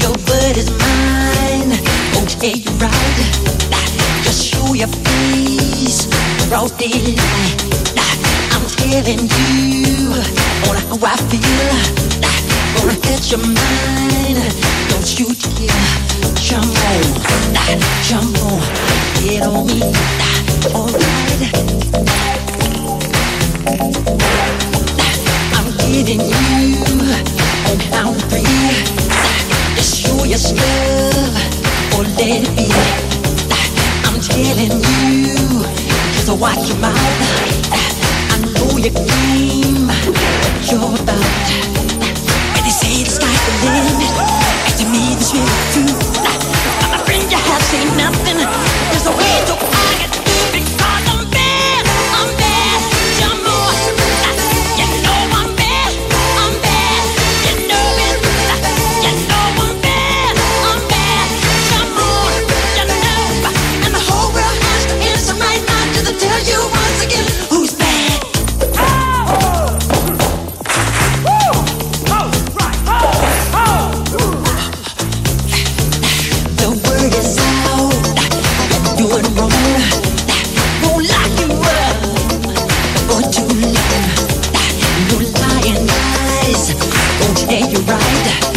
Your word is mine. Oh yeah, you're right. Just show your face. Broad daylight. I'm telling you on how I feel. Gonna hit your mind. Don't you dare. Jump on, jump on. Get on me. Alright. I'm giving you. Yes, love, or let it be. I'm telling you, so watch your mouth. I know you can. You're right.